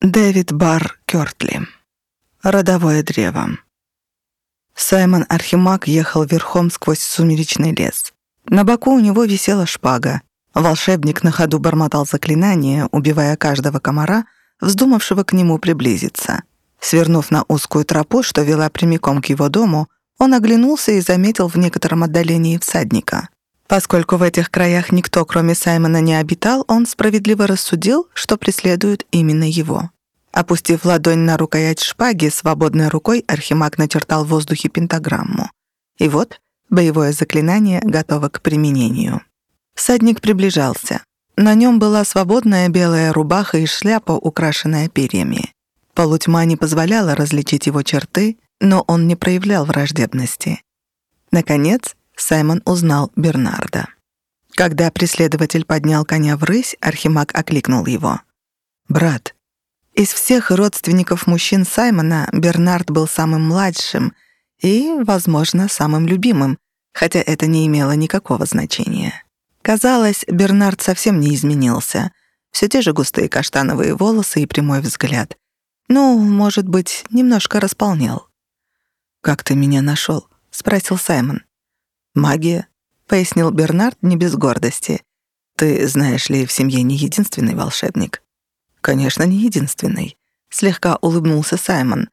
Дэвид Бар Кёртли. Родовое древо. Саймон Архимаг ехал верхом сквозь сумеречный лес. На боку у него висела шпага. Волшебник на ходу бормотал заклинание, убивая каждого комара, вздумавшего к нему приблизиться. Свернув на узкую тропу, что вела прямиком к его дому, он оглянулся и заметил в некотором отдалении всадника. Поскольку в этих краях никто, кроме Саймона, не обитал, он справедливо рассудил, что преследует именно его. Опустив ладонь на рукоять шпаги, свободной рукой Архимаг начертал в воздухе пентаграмму. И вот боевое заклинание готово к применению. Всадник приближался. На нем была свободная белая рубаха и шляпа, украшенная перьями. Полутьма не позволяла различить его черты, но он не проявлял враждебности. Наконец, Саймон узнал Бернарда. Когда преследователь поднял коня в рысь, Архимаг окликнул его. «Брат». Из всех родственников мужчин Саймона Бернард был самым младшим и, возможно, самым любимым, хотя это не имело никакого значения. Казалось, Бернард совсем не изменился. Все те же густые каштановые волосы и прямой взгляд. Ну, может быть, немножко располнел. «Как ты меня нашел? спросил Саймон. «Магия», — пояснил Бернард не без гордости. «Ты, знаешь ли, в семье не единственный волшебник». «Конечно, не единственный», — слегка улыбнулся Саймон.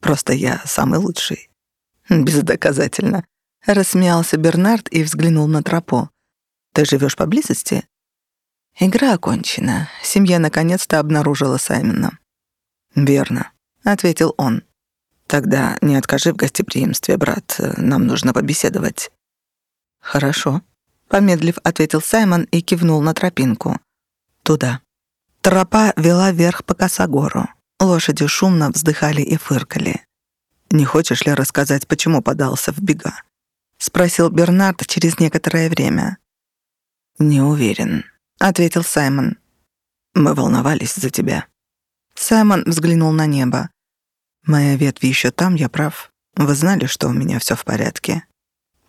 «Просто я самый лучший». «Бездоказательно», — рассмеялся Бернард и взглянул на тропу. «Ты живешь поблизости?» Игра окончена. Семья наконец-то обнаружила Саймона. «Верно», — ответил он. «Тогда не откажи в гостеприимстве, брат. Нам нужно побеседовать». «Хорошо», — помедлив ответил Саймон и кивнул на тропинку. «Туда». Тропа вела вверх по косогору. Лошади шумно вздыхали и фыркали. «Не хочешь ли рассказать, почему подался в бега?» — спросил Бернард через некоторое время. «Не уверен», — ответил Саймон. «Мы волновались за тебя». Саймон взглянул на небо. «Моя ветвь еще там, я прав. Вы знали, что у меня все в порядке?»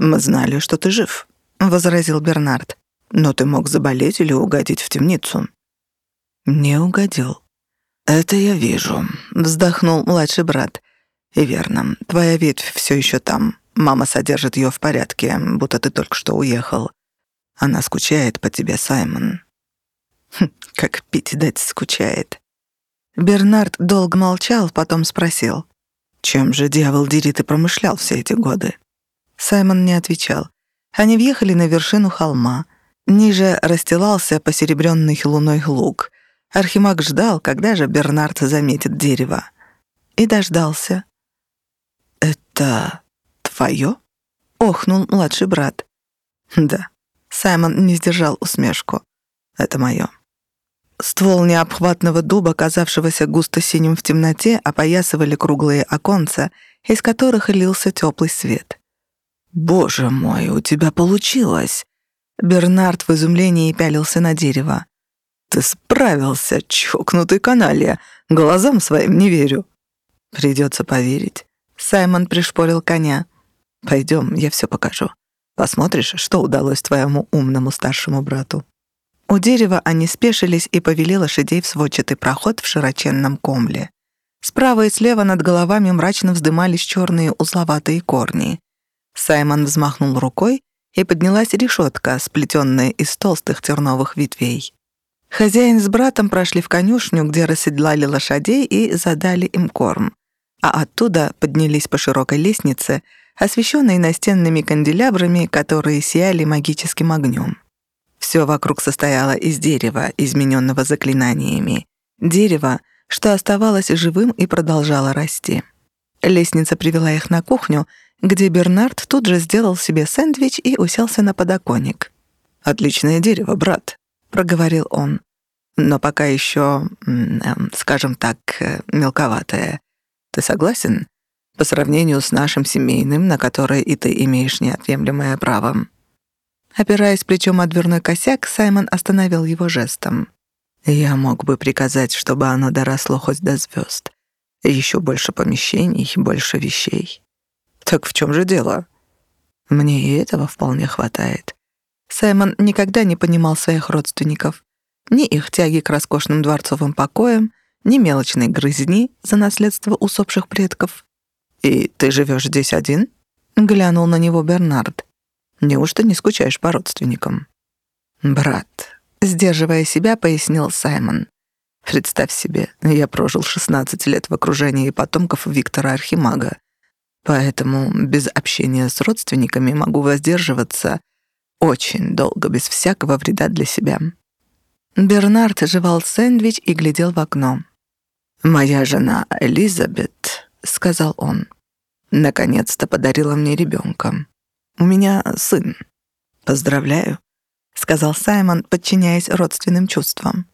«Мы знали, что ты жив», — возразил Бернард. «Но ты мог заболеть или угодить в темницу». «Не угодил». «Это я вижу», — вздохнул младший брат. «И верно, твоя ветвь все еще там. Мама содержит ее в порядке, будто ты только что уехал. Она скучает по тебе, Саймон». Хм, «Как пить дать скучает». Бернард долго молчал, потом спросил. «Чем же, дьявол дери, ты промышлял все эти годы?» Саймон не отвечал. Они въехали на вершину холма. Ниже расстилался посеребренный луной луг. Архимаг ждал, когда же Бернард заметит дерево. И дождался. «Это твое?» — охнул младший брат. «Да». Саймон не сдержал усмешку. «Это мое». Ствол необхватного дуба, казавшегося густо синим в темноте, опоясывали круглые оконца, из которых лился теплый свет. «Боже мой, у тебя получилось!» Бернард в изумлении пялился на дерево. «Ты справился, чокнутый каналья! Глазам своим не верю!» «Придется поверить». Саймон пришпорил коня. «Пойдем, я все покажу. Посмотришь, что удалось твоему умному старшему брату». У дерева они спешились и повели лошадей в сводчатый проход в широченном комле. Справа и слева над головами мрачно вздымались черные узловатые корни. Саймон взмахнул рукой, и поднялась решетка, сплетенная из толстых терновых ветвей. Хозяин с братом прошли в конюшню, где расседлали лошадей и задали им корм, а оттуда поднялись по широкой лестнице, освещенной настенными канделябрами, которые сияли магическим огнем. Все вокруг состояло из дерева, измененного заклинаниями. Дерево, что оставалось живым и продолжало расти. Лестница привела их на кухню, где Бернард тут же сделал себе сэндвич и уселся на подоконник. «Отличное дерево, брат», — проговорил он. «Но пока еще, эм, скажем так, э, мелковатое. Ты согласен? По сравнению с нашим семейным, на которое и ты имеешь неотъемлемое право». Опираясь плечом о дверной косяк, Саймон остановил его жестом. «Я мог бы приказать, чтобы оно доросло хоть до звезд. Еще больше помещений, больше вещей. Так в чем же дело? Мне и этого вполне хватает. Саймон никогда не понимал своих родственников. Ни их тяги к роскошным дворцовым покоям, ни мелочной грызни за наследство усопших предков. «И ты живешь здесь один?» — глянул на него Бернард. «Неужто не скучаешь по родственникам?» «Брат», — сдерживая себя, пояснил Саймон. «Представь себе, я прожил 16 лет в окружении потомков Виктора Архимага, поэтому без общения с родственниками могу воздерживаться очень долго, без всякого вреда для себя». Бернард жевал сэндвич и глядел в окно. «Моя жена Элизабет», — сказал он, — «наконец-то подарила мне ребенка. У меня сын. Поздравляю», — сказал Саймон, подчиняясь родственным чувствам.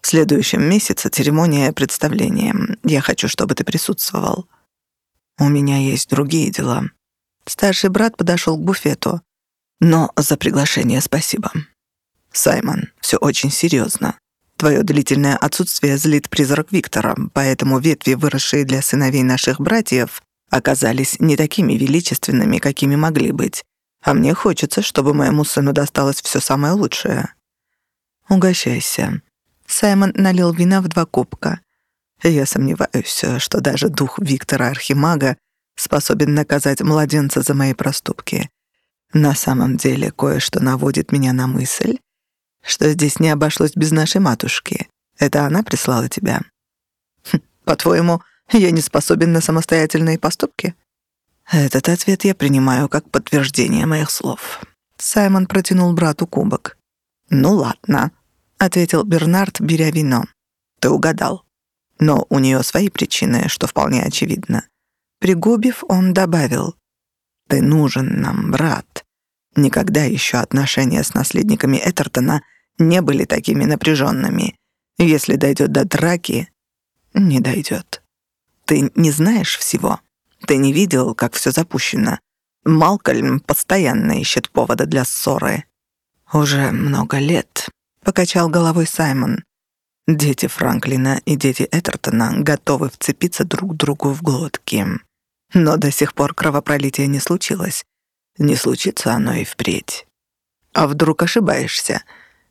«В следующем месяце церемония представления. Я хочу, чтобы ты присутствовал». «У меня есть другие дела». Старший брат подошел к буфету. «Но за приглашение спасибо». «Саймон, все очень серьезно. Твое длительное отсутствие злит призрак Виктора, поэтому ветви, выросшие для сыновей наших братьев, оказались не такими величественными, какими могли быть. А мне хочется, чтобы моему сыну досталось все самое лучшее. Угощайся. Саймон налил вина в два кубка. Я сомневаюсь, что даже дух Виктора Архимага способен наказать младенца за мои проступки. На самом деле кое-что наводит меня на мысль, что здесь не обошлось без нашей матушки. Это она прислала тебя. Хм, по-твоему, я не способен на самостоятельные поступки? Этот ответ я принимаю как подтверждение моих слов. Саймон протянул брату кубок. «Ну ладно», — ответил Бернард, беря вино. «Ты угадал. Но у нее свои причины, что вполне очевидно». Пригубив, он добавил. «Ты нужен нам, брат. Никогда еще отношения с наследниками Этертона не были такими напряженными. Если дойдет до драки, не дойдет. Ты не знаешь всего. Ты не видел, как все запущено. Малкольм постоянно ищет повода для ссоры. Уже много лет, покачал головой Саймон. Дети Франклина и дети Этертона готовы вцепиться друг другу в глотки. Но до сих пор кровопролития не случилось. Не случится оно и впредь. А вдруг ошибаешься?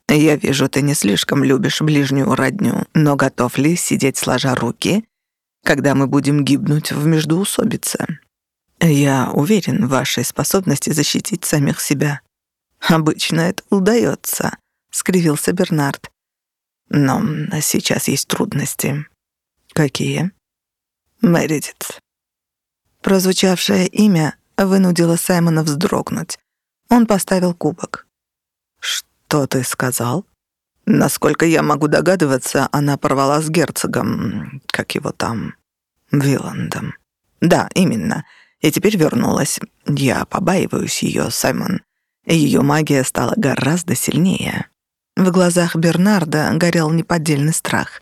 Я вижу, ты не слишком любишь ближнюю родню, но готов ли сидеть сложа руки, когда мы будем гибнуть в междоусобице? Я уверен в вашей способности защитить самих себя. Обычно это удается, скривился Бернард. Но сейчас есть трудности. Какие? Мэридит. Прозвучавшее имя вынудило Саймона вздрогнуть. Он поставил кубок. «Что ты сказал?» Насколько я могу догадываться, она порвала с герцогом, как его там, Виландом. Да, именно. И теперь вернулась. Я побаиваюсь ее, Саймон. Ее магия стала гораздо сильнее. В глазах Бернарда горел неподдельный страх.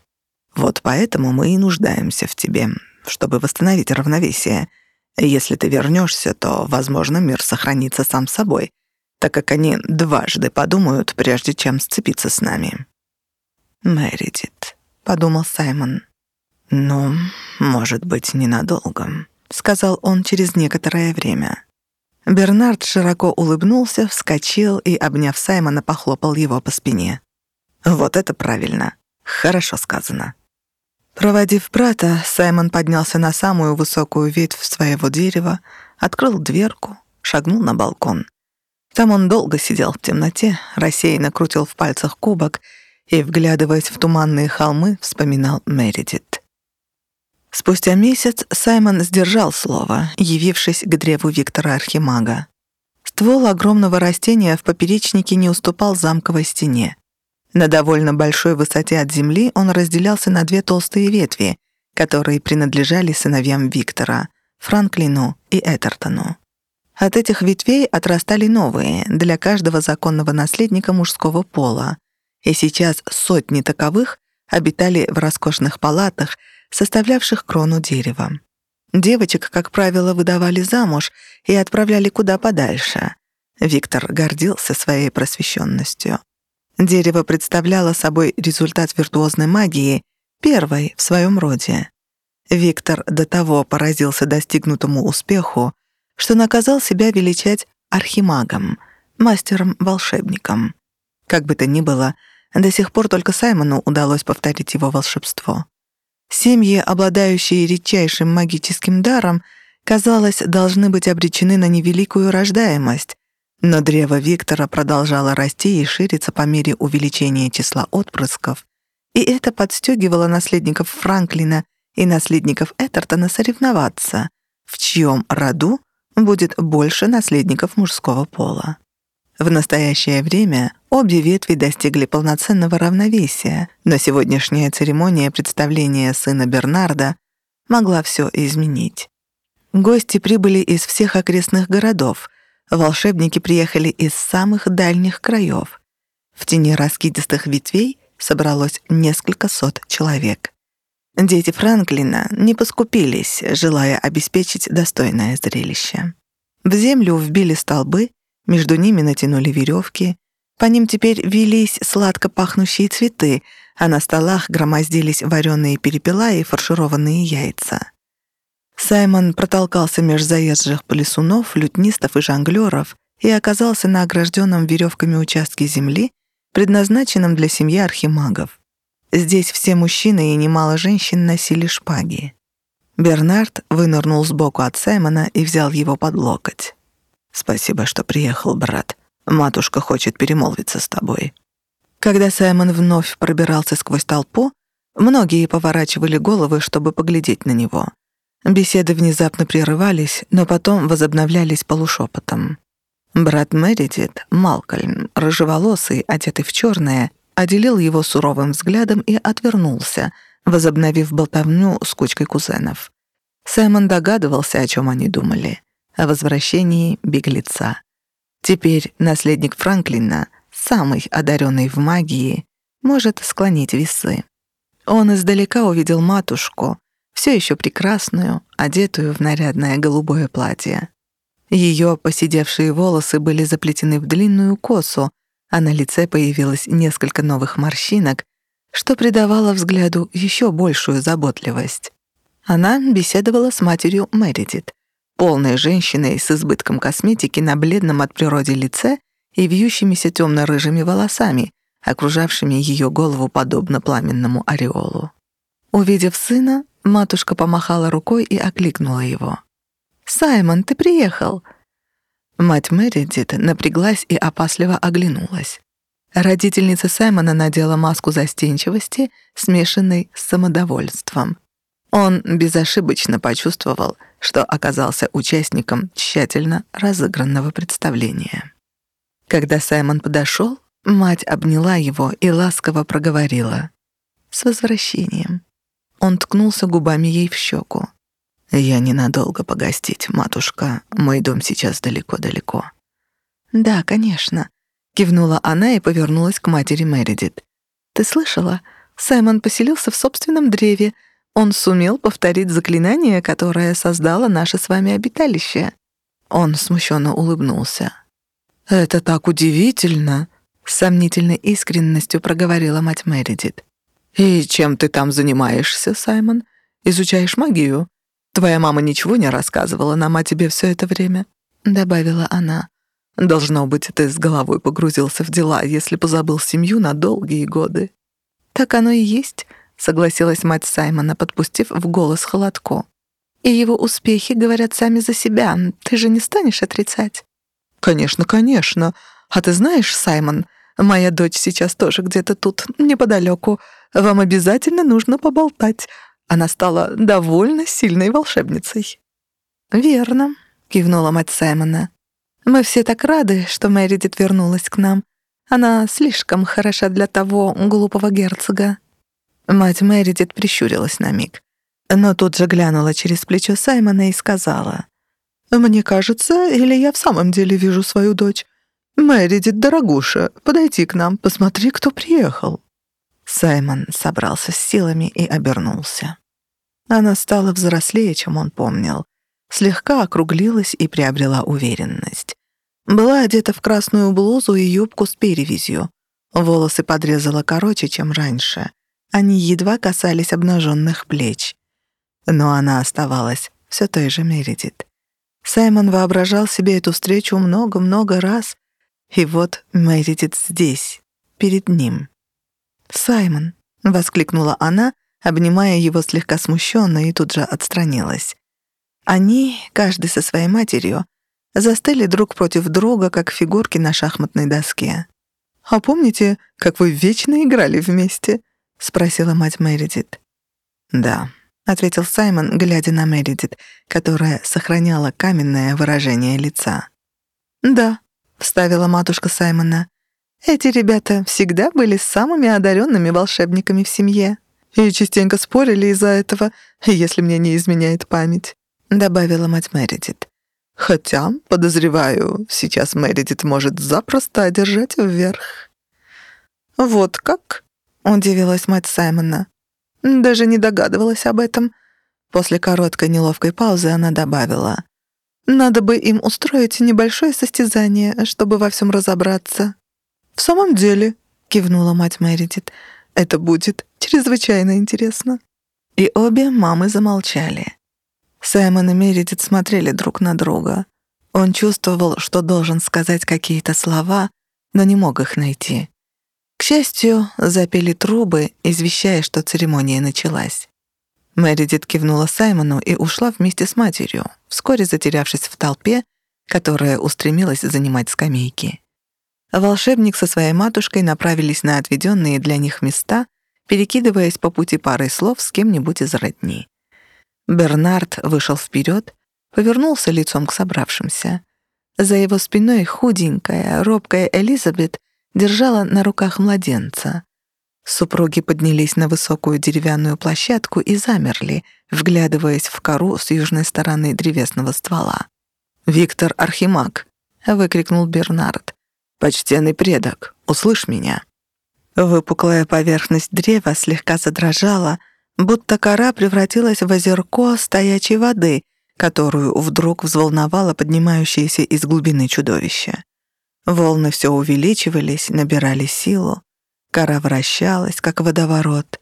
Вот поэтому мы и нуждаемся в тебе, чтобы восстановить равновесие — если ты вернешься, то, возможно, мир сохранится сам собой, так как они дважды подумают, прежде чем сцепиться с нами». «Мэридит», — подумал Саймон. «Ну, может быть, ненадолго», — сказал он через некоторое время. Бернард широко улыбнулся, вскочил и, обняв Саймона, похлопал его по спине. «Вот это правильно. Хорошо сказано». Проводив брата, Саймон поднялся на самую высокую ветвь своего дерева, открыл дверку, шагнул на балкон. Там он долго сидел в темноте, рассеянно крутил в пальцах кубок и, вглядываясь в туманные холмы, вспоминал Мередит. Спустя месяц Саймон сдержал слово, явившись к древу Виктора Архимага. Ствол огромного растения в поперечнике не уступал замковой стене. На довольно большой высоте от земли он разделялся на две толстые ветви, которые принадлежали сыновьям Виктора, Франклину и Этертону. От этих ветвей отрастали новые, для каждого законного наследника мужского пола, и сейчас сотни таковых обитали в роскошных палатах, составлявших крону дерева. Девочек, как правило, выдавали замуж и отправляли куда подальше. Виктор гордился своей просвещенностью. Дерево представляло собой результат виртуозной магии, первой в своем роде. Виктор до того поразился достигнутому успеху, что наказал себя величать архимагом, мастером-волшебником. Как бы то ни было, до сих пор только Саймону удалось повторить его волшебство. Семьи, обладающие редчайшим магическим даром, казалось, должны быть обречены на невеликую рождаемость, но древо Виктора продолжало расти и шириться по мере увеличения числа отпрысков, и это подстегивало наследников Франклина и наследников Этертона соревноваться, в чьем роду будет больше наследников мужского пола. В настоящее время обе ветви достигли полноценного равновесия, но сегодняшняя церемония представления сына Бернарда могла все изменить. Гости прибыли из всех окрестных городов, волшебники приехали из самых дальних краев. В тени раскидистых ветвей собралось несколько сот человек. Дети Франклина не поскупились, желая обеспечить достойное зрелище. В землю вбили столбы, между ними натянули веревки, по ним теперь велись сладко пахнущие цветы, а на столах громоздились вареные перепела и фаршированные яйца. Саймон протолкался меж заезжих плесунов, лютнистов и жонглёров и оказался на огражденном веревками участке земли, предназначенном для семьи архимагов. Здесь все мужчины и немало женщин носили шпаги. Бернард вынырнул сбоку от Саймона и взял его под локоть. «Спасибо, что приехал, брат. Матушка хочет перемолвиться с тобой». Когда Саймон вновь пробирался сквозь толпу, многие поворачивали головы, чтобы поглядеть на него. Беседы внезапно прерывались, но потом возобновлялись полушепотом. Брат Мэридит, Малкольм, рыжеволосый, одетый в черное, отделил его суровым взглядом и отвернулся, возобновив болтовню с кучкой кузенов. Саймон догадывался, о чем они думали о возвращении беглеца. Теперь наследник Франклина, самый одаренный в магии, может склонить весы. Он издалека увидел матушку, все еще прекрасную, одетую в нарядное голубое платье. Ее поседевшие волосы были заплетены в длинную косу, а на лице появилось несколько новых морщинок, что придавало взгляду еще большую заботливость. Она беседовала с матерью Мэридит, полной женщиной с избытком косметики на бледном от природы лице и вьющимися темно-рыжими волосами, окружавшими ее голову подобно пламенному ореолу. Увидев сына, матушка помахала рукой и окликнула его. «Саймон, ты приехал!» Мать Мэридит напряглась и опасливо оглянулась. Родительница Саймона надела маску застенчивости, смешанной с самодовольством. Он безошибочно почувствовал, что оказался участником тщательно разыгранного представления. Когда Саймон подошел, мать обняла его и ласково проговорила «С возвращением». Он ткнулся губами ей в щеку. «Я ненадолго погостить, матушка. Мой дом сейчас далеко-далеко». «Да, конечно», — кивнула она и повернулась к матери Мередит. «Ты слышала? Саймон поселился в собственном древе, он сумел повторить заклинание, которое создало наше с вами обиталище. Он смущенно улыбнулся. «Это так удивительно!» — с сомнительной искренностью проговорила мать Мередит. «И чем ты там занимаешься, Саймон? Изучаешь магию? Твоя мама ничего не рассказывала нам о тебе все это время?» — добавила она. «Должно быть, ты с головой погрузился в дела, если позабыл семью на долгие годы». «Так оно и есть», — согласилась мать Саймона, подпустив в голос холодко. «И его успехи говорят сами за себя. Ты же не станешь отрицать?» «Конечно, конечно. А ты знаешь, Саймон, моя дочь сейчас тоже где-то тут, неподалеку. Вам обязательно нужно поболтать. Она стала довольно сильной волшебницей». «Верно», — кивнула мать Саймона. «Мы все так рады, что Мэридит вернулась к нам. Она слишком хороша для того глупого герцога». Мать Мэридит прищурилась на миг, но тут же глянула через плечо Саймона и сказала, «Мне кажется, или я в самом деле вижу свою дочь? Мэридит, дорогуша, подойди к нам, посмотри, кто приехал». Саймон собрался с силами и обернулся. Она стала взрослее, чем он помнил, слегка округлилась и приобрела уверенность. Была одета в красную блузу и юбку с перевязью. Волосы подрезала короче, чем раньше. Они едва касались обнаженных плеч. Но она оставалась все той же Мередит. Саймон воображал себе эту встречу много-много раз, и вот Мередит здесь, перед ним. «Саймон!» — воскликнула она, обнимая его слегка смущенно и тут же отстранилась. Они, каждый со своей матерью, застыли друг против друга, как фигурки на шахматной доске. «А помните, как вы вечно играли вместе?» — спросила мать Мэридит. «Да», — ответил Саймон, глядя на Мэридит, которая сохраняла каменное выражение лица. «Да», — вставила матушка Саймона. «Эти ребята всегда были самыми одаренными волшебниками в семье и частенько спорили из-за этого, если мне не изменяет память», — добавила мать Мэридит. «Хотя, подозреваю, сейчас Мэридит может запросто одержать вверх». «Вот как?» — удивилась мать Саймона. «Даже не догадывалась об этом». После короткой неловкой паузы она добавила. «Надо бы им устроить небольшое состязание, чтобы во всем разобраться». «В самом деле», — кивнула мать Мэридит, — «это будет чрезвычайно интересно». И обе мамы замолчали. Саймон и Мередит смотрели друг на друга. Он чувствовал, что должен сказать какие-то слова, но не мог их найти. Счастью, запели трубы, извещая, что церемония началась. Мэридит кивнула Саймону и ушла вместе с матерью, вскоре затерявшись в толпе, которая устремилась занимать скамейки. Волшебник со своей матушкой направились на отведенные для них места, перекидываясь по пути парой слов с кем-нибудь из родни. Бернард вышел вперед, повернулся лицом к собравшимся. За его спиной худенькая, робкая Элизабет держала на руках младенца. Супруги поднялись на высокую деревянную площадку и замерли, вглядываясь в кору с южной стороны древесного ствола. «Виктор Архимаг!» — выкрикнул Бернард. «Почтенный предок, услышь меня!» Выпуклая поверхность древа слегка задрожала, будто кора превратилась в озерко стоячей воды, которую вдруг взволновало поднимающееся из глубины чудовище. Волны все увеличивались, набирали силу. Кора вращалась, как водоворот.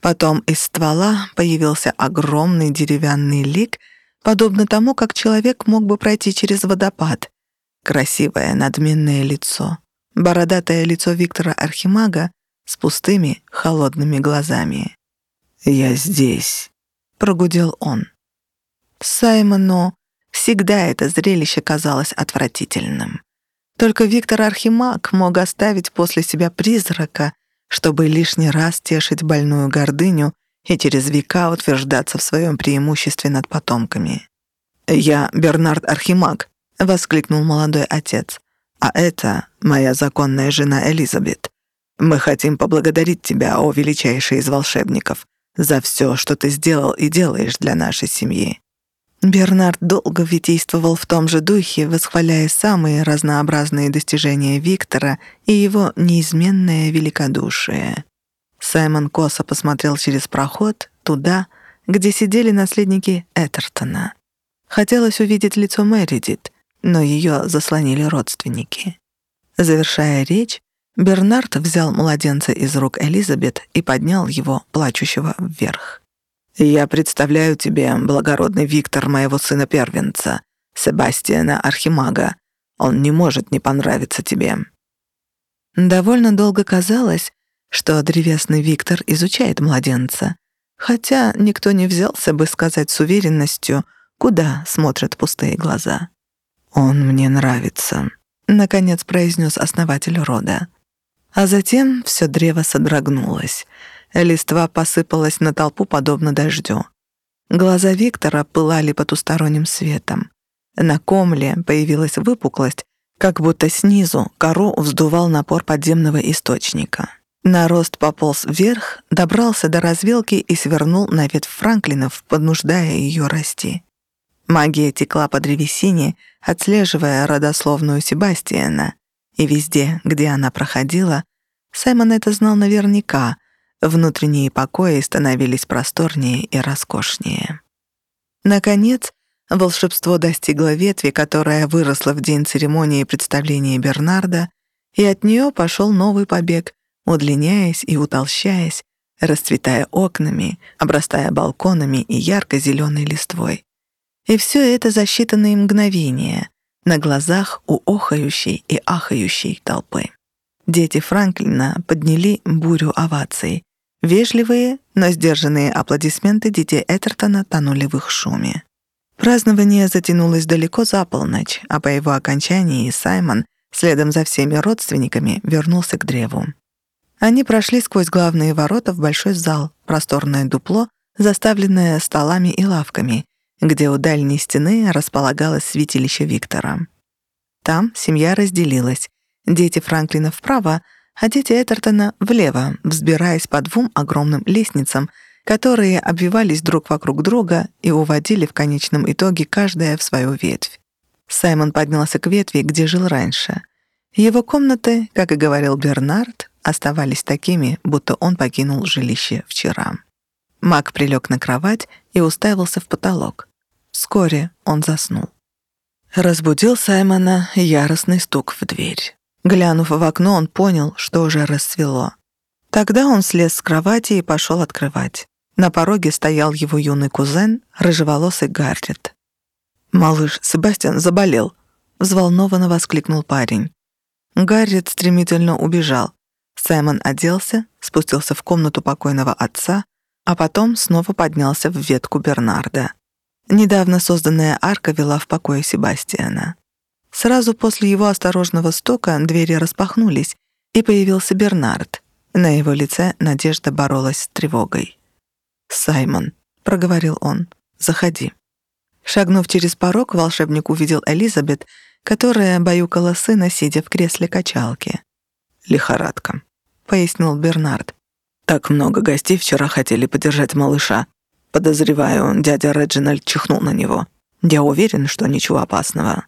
Потом из ствола появился огромный деревянный лик, подобно тому, как человек мог бы пройти через водопад. Красивое надменное лицо. Бородатое лицо Виктора Архимага с пустыми, холодными глазами. «Я здесь», — прогудел он. Саймону всегда это зрелище казалось отвратительным. Только Виктор Архимаг мог оставить после себя призрака, чтобы лишний раз тешить больную гордыню и через века утверждаться в своем преимуществе над потомками. «Я Бернард Архимаг», — воскликнул молодой отец. «А это моя законная жена Элизабет. Мы хотим поблагодарить тебя, о величайший из волшебников, за все, что ты сделал и делаешь для нашей семьи. Бернард долго витийствовал в том же духе, восхваляя самые разнообразные достижения Виктора и его неизменное великодушие. Саймон косо посмотрел через проход туда, где сидели наследники Этертона. Хотелось увидеть лицо Мэридит, но ее заслонили родственники. Завершая речь, Бернард взял младенца из рук Элизабет и поднял его, плачущего, вверх. «Я представляю тебе, благородный Виктор моего сына-первенца, Себастьяна Архимага. Он не может не понравиться тебе». Довольно долго казалось, что древесный Виктор изучает младенца, хотя никто не взялся бы сказать с уверенностью, куда смотрят пустые глаза. «Он мне нравится», — наконец произнес основатель рода. А затем все древо содрогнулось. Листва посыпалась на толпу, подобно дождю. Глаза Виктора пылали потусторонним светом. На комле появилась выпуклость, как будто снизу кору вздувал напор подземного источника. Нарост пополз вверх, добрался до развилки и свернул на ветвь Франклинов, поднуждая ее расти. Магия текла по древесине, отслеживая родословную Себастьяна, и везде, где она проходила, Саймон это знал наверняка, внутренние покои становились просторнее и роскошнее. Наконец, волшебство достигло ветви, которая выросла в день церемонии представления Бернарда, и от нее пошел новый побег, удлиняясь и утолщаясь, расцветая окнами, обрастая балконами и ярко-зеленой листвой. И все это за считанные мгновения, на глазах у охающей и ахающей толпы. Дети Франклина подняли бурю оваций. Вежливые, но сдержанные аплодисменты детей Этертона тонули в их шуме. Празднование затянулось далеко за полночь, а по его окончании Саймон, следом за всеми родственниками, вернулся к древу. Они прошли сквозь главные ворота в большой зал, просторное дупло, заставленное столами и лавками, где у дальней стены располагалось святилище Виктора. Там семья разделилась. Дети Франклина вправо, а дети Этертона влево, взбираясь по двум огромным лестницам, которые обвивались друг вокруг друга и уводили в конечном итоге каждая в свою ветвь. Саймон поднялся к ветви, где жил раньше. Его комнаты, как и говорил Бернард, оставались такими, будто он покинул жилище вчера. Мак прилег на кровать и уставился в потолок. Вскоре он заснул. Разбудил Саймона яростный стук в дверь. Глянув в окно, он понял, что уже расцвело. Тогда он слез с кровати и пошел открывать. На пороге стоял его юный кузен, рыжеволосый Гаррет. «Малыш, Себастьян заболел!» — взволнованно воскликнул парень. Гаррет стремительно убежал. Саймон оделся, спустился в комнату покойного отца, а потом снова поднялся в ветку Бернарда. Недавно созданная арка вела в покое Себастьяна. Сразу после его осторожного стока двери распахнулись, и появился Бернард. На его лице надежда боролась с тревогой. «Саймон», — проговорил он, — «заходи». Шагнув через порог, волшебник увидел Элизабет, которая баюкала сына, сидя в кресле качалки. «Лихорадка», — пояснил Бернард. «Так много гостей вчера хотели подержать малыша. Подозреваю, дядя Реджинальд чихнул на него. Я уверен, что ничего опасного.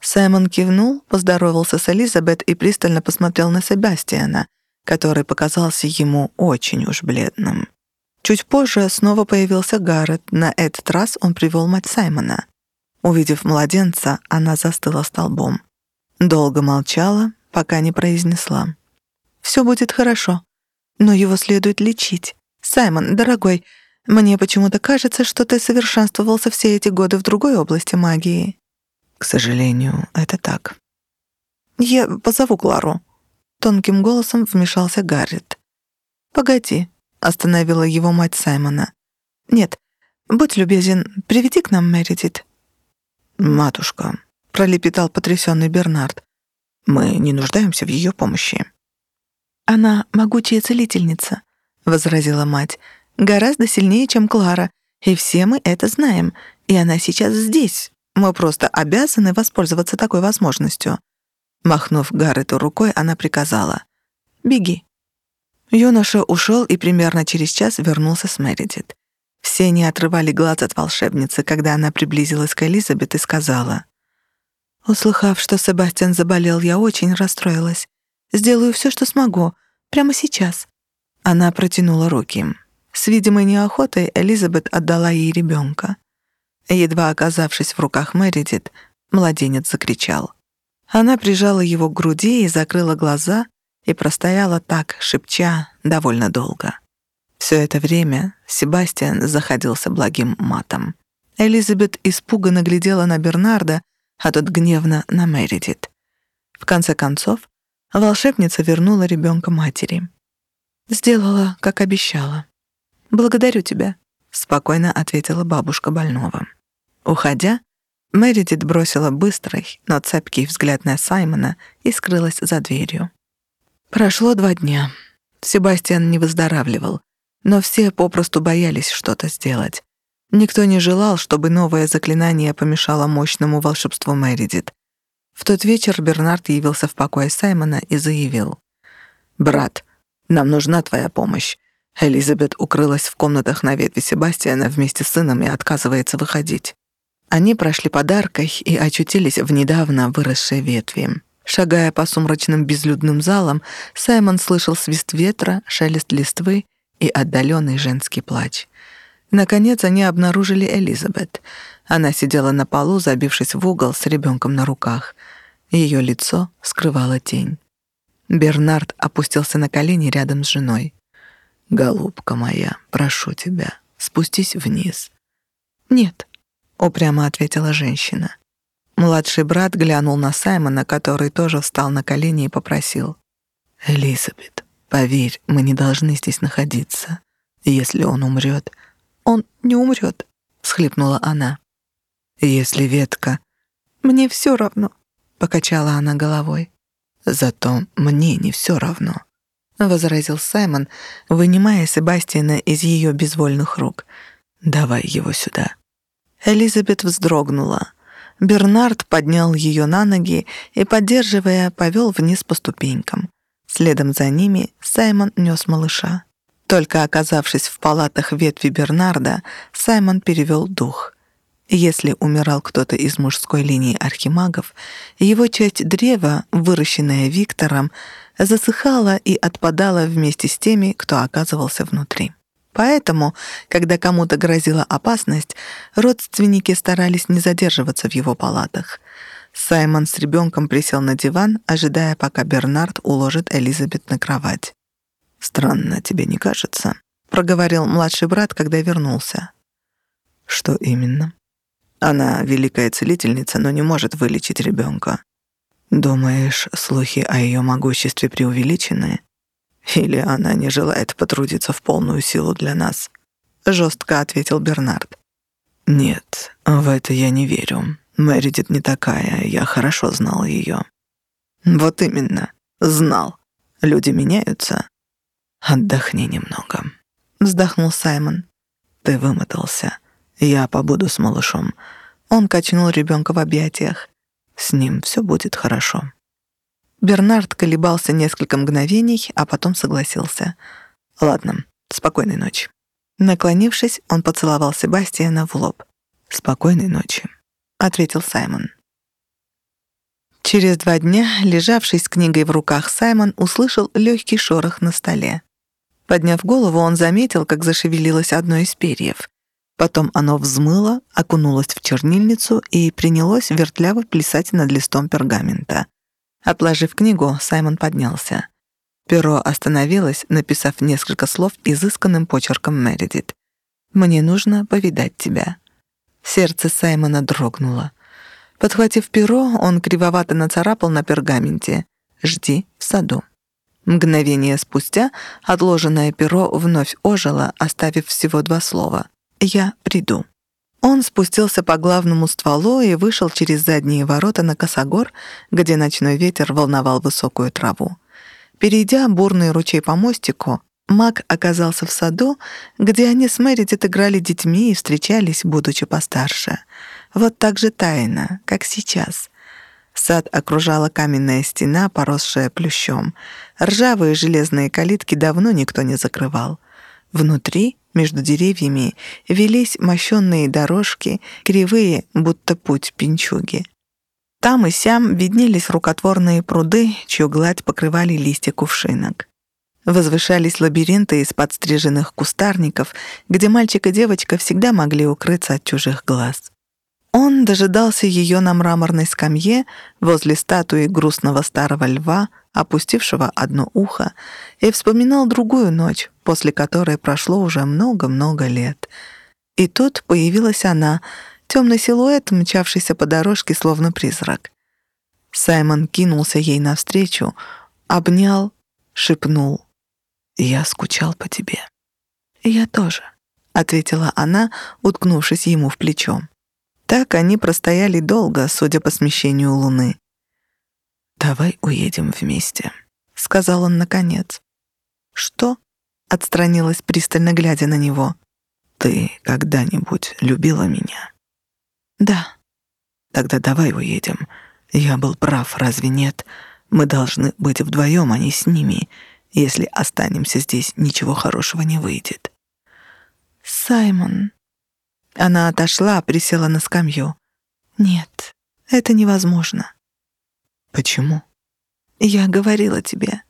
Саймон кивнул, поздоровался с Элизабет и пристально посмотрел на Себастьяна, который показался ему очень уж бледным. Чуть позже снова появился Гаррет. На этот раз он привел мать Саймона. Увидев младенца, она застыла столбом. Долго молчала, пока не произнесла. «Все будет хорошо, но его следует лечить. Саймон, дорогой, мне почему-то кажется, что ты совершенствовался все эти годы в другой области магии». К сожалению, это так. «Я позову Клару». Тонким голосом вмешался Гаррет. «Погоди», — остановила его мать Саймона. «Нет, будь любезен, приведи к нам Мередит». «Матушка», — пролепетал потрясенный Бернард, «мы не нуждаемся в ее помощи». «Она могучая целительница», — возразила мать, «гораздо сильнее, чем Клара, и все мы это знаем, и она сейчас здесь, мы просто обязаны воспользоваться такой возможностью». Махнув Гаррету рукой, она приказала. «Беги». Юноша ушел и примерно через час вернулся с Мередит. Все не отрывали глаз от волшебницы, когда она приблизилась к Элизабет и сказала. «Услыхав, что Себастьян заболел, я очень расстроилась. Сделаю все, что смогу. Прямо сейчас». Она протянула руки. С видимой неохотой Элизабет отдала ей ребенка. Едва оказавшись в руках Мэридит, младенец закричал. Она прижала его к груди и закрыла глаза и простояла так, шепча, довольно долго. Все это время Себастьян заходился благим матом. Элизабет испуганно глядела на Бернарда, а тот гневно на Мэридит. В конце концов, волшебница вернула ребенка матери. «Сделала, как обещала. Благодарю тебя», — спокойно ответила бабушка больного. Уходя, Мэридит бросила быстрый, но цепкий взгляд на Саймона и скрылась за дверью. Прошло два дня. Себастьян не выздоравливал, но все попросту боялись что-то сделать. Никто не желал, чтобы новое заклинание помешало мощному волшебству Мэридит. В тот вечер Бернард явился в покое Саймона и заявил. «Брат, нам нужна твоя помощь. Элизабет укрылась в комнатах на ветви Себастьяна вместе с сыном и отказывается выходить. Они прошли подаркой и очутились в недавно выросшей ветви. Шагая по сумрачным безлюдным залам, Саймон слышал свист ветра, шелест листвы и отдаленный женский плач. Наконец они обнаружили Элизабет. Она сидела на полу, забившись в угол с ребенком на руках. Ее лицо скрывала тень. Бернард опустился на колени рядом с женой. «Голубка моя, прошу тебя, спустись вниз». «Нет», упрямо ответила женщина. Младший брат глянул на Саймона, который тоже встал на колени и попросил. «Элизабет, Поверь, мы не должны здесь находиться. Если он умрет, он не умрет, схлипнула она. Если ветка... Мне все равно, покачала она головой. Зато мне не все равно, возразил Саймон, вынимая Себастьяна из ее безвольных рук. Давай его сюда. Элизабет вздрогнула. Бернард поднял ее на ноги и, поддерживая, повел вниз по ступенькам. Следом за ними Саймон нес малыша. Только оказавшись в палатах ветви Бернарда, Саймон перевел дух. Если умирал кто-то из мужской линии архимагов, его часть древа, выращенная Виктором, засыхала и отпадала вместе с теми, кто оказывался внутри. Поэтому, когда кому-то грозила опасность, родственники старались не задерживаться в его палатах. Саймон с ребенком присел на диван, ожидая, пока Бернард уложит Элизабет на кровать. «Странно, тебе не кажется?» — проговорил младший брат, когда вернулся. «Что именно?» «Она великая целительница, но не может вылечить ребенка. Думаешь, слухи о ее могуществе преувеличены?» Или она не желает потрудиться в полную силу для нас?» — жестко ответил Бернард. «Нет, в это я не верю. Мэридит не такая, я хорошо знал ее». «Вот именно, знал. Люди меняются». «Отдохни немного», — вздохнул Саймон. «Ты вымотался. Я побуду с малышом». Он качнул ребенка в объятиях. «С ним все будет хорошо». Бернард колебался несколько мгновений, а потом согласился. «Ладно, спокойной ночи». Наклонившись, он поцеловал Себастьяна в лоб. «Спокойной ночи», — ответил Саймон. Через два дня, лежавший с книгой в руках, Саймон услышал легкий шорох на столе. Подняв голову, он заметил, как зашевелилось одно из перьев. Потом оно взмыло, окунулось в чернильницу и принялось вертляво плясать над листом пергамента — Отложив книгу, Саймон поднялся. Перо остановилось, написав несколько слов изысканным почерком Мередит. «Мне нужно повидать тебя». Сердце Саймона дрогнуло. Подхватив перо, он кривовато нацарапал на пергаменте «Жди в саду». Мгновение спустя отложенное перо вновь ожило, оставив всего два слова «Я приду». Он спустился по главному стволу и вышел через задние ворота на косогор, где ночной ветер волновал высокую траву. Перейдя бурный ручей по мостику, Мак оказался в саду, где они с Мэридит играли детьми и встречались, будучи постарше. Вот так же тайно, как сейчас. Сад окружала каменная стена, поросшая плющом. Ржавые железные калитки давно никто не закрывал. Внутри между деревьями велись мощенные дорожки, кривые, будто путь пинчуги. Там и сям виднелись рукотворные пруды, чью гладь покрывали листья кувшинок. Возвышались лабиринты из подстриженных кустарников, где мальчик и девочка всегда могли укрыться от чужих глаз. Он дожидался ее на мраморной скамье возле статуи грустного старого льва, опустившего одно ухо, и вспоминал другую ночь, после которой прошло уже много-много лет. И тут появилась она, темный силуэт, мчавшийся по дорожке, словно призрак. Саймон кинулся ей навстречу, обнял, шепнул. «Я скучал по тебе». «Я тоже», — ответила она, уткнувшись ему в плечо. Так они простояли долго, судя по смещению луны. «Давай уедем вместе», — сказал он наконец. «Что?» — отстранилась, пристально глядя на него. «Ты когда-нибудь любила меня?» «Да». «Тогда давай уедем. Я был прав, разве нет? Мы должны быть вдвоем, а не с ними. Если останемся здесь, ничего хорошего не выйдет». «Саймон», она отошла, присела на скамью. «Нет, это невозможно». «Почему?» «Я говорила тебе».